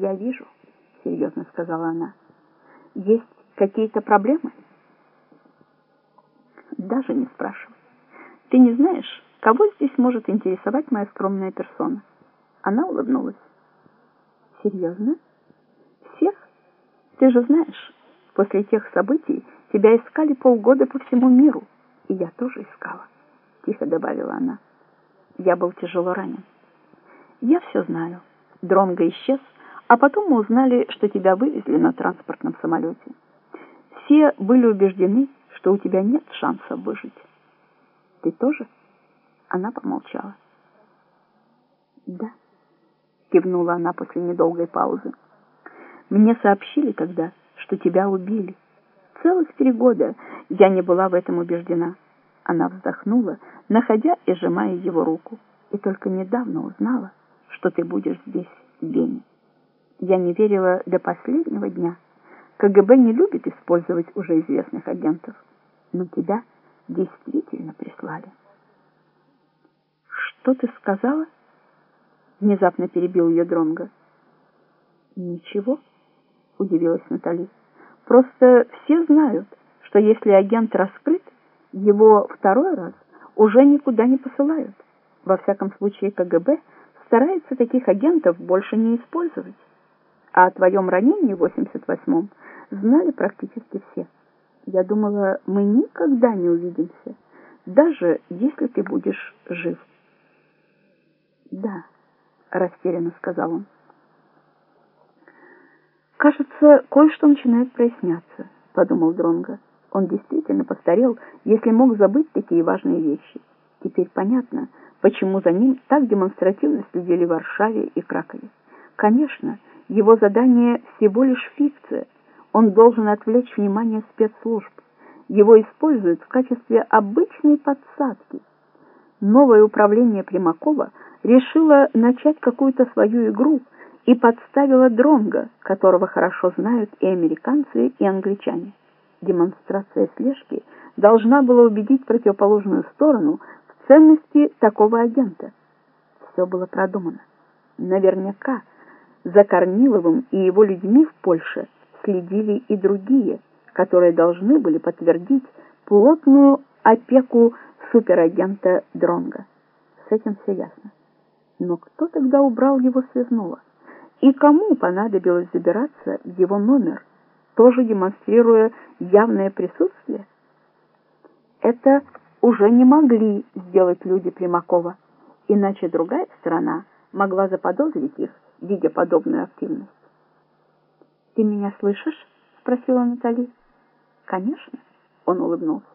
«Я вижу», — серьезно сказала она. «Есть какие-то проблемы?» «Даже не спрашивай. Ты не знаешь, кого здесь может интересовать моя скромная персона?» Она улыбнулась. «Серьезно? Всех? Ты же знаешь, после тех событий тебя искали полгода по всему миру, и я тоже искала», — тихо добавила она. «Я был тяжело ранен. Я все знаю. Дронго исчез, а потом мы узнали, что тебя вывезли на транспортном самолете. Все были убеждены, что у тебя нет шанса выжить. Ты тоже?» Она помолчала. «Да», — кивнула она после недолгой паузы. «Мне сообщили когда, что тебя убили. Целых три года я не была в этом убеждена». Она вздохнула, находя и сжимая его руку. «И только недавно узнала, что ты будешь здесь, Вене. Я не верила до последнего дня. КГБ не любит использовать уже известных агентов, но тебя действительно прислали». «Что ты сказала?» Внезапно перебил ее Дронго. «Ничего», — удивилась Натали. «Просто все знают, что если агент раскрыт, его второй раз уже никуда не посылают. Во всяком случае КГБ старается таких агентов больше не использовать. А о твоем ранении в 88-м знали практически все. Я думала, мы никогда не увидимся, даже если ты будешь жив». «Да», — растерянно сказал он. «Кажется, кое-что начинает проясняться», — подумал Дронго. Он действительно постарел, если мог забыть такие важные вещи. Теперь понятно, почему за ним так демонстративно следили в Варшаве и Кракове. Конечно, его задание всего лишь фикция. Он должен отвлечь внимание спецслужб. Его используют в качестве обычной подсадки. Новое управление Примакова — решила начать какую-то свою игру и подставила Дронга, которого хорошо знают и американцы, и англичане. Демонстрация слежки должна была убедить противоположную сторону в ценности такого агента. Все было продумано. Наверняка за Корниловым и его людьми в Польше следили и другие, которые должны были подтвердить плотную опеку суперагента Дронга. С этим все ясно. Но кто тогда убрал его связного? И кому понадобилось забираться в его номер, тоже демонстрируя явное присутствие? Это уже не могли сделать люди Примакова, иначе другая сторона могла заподозрить их, видя подобную активность. «Ты меня слышишь?» — спросила Натали. «Конечно», — он улыбнулся.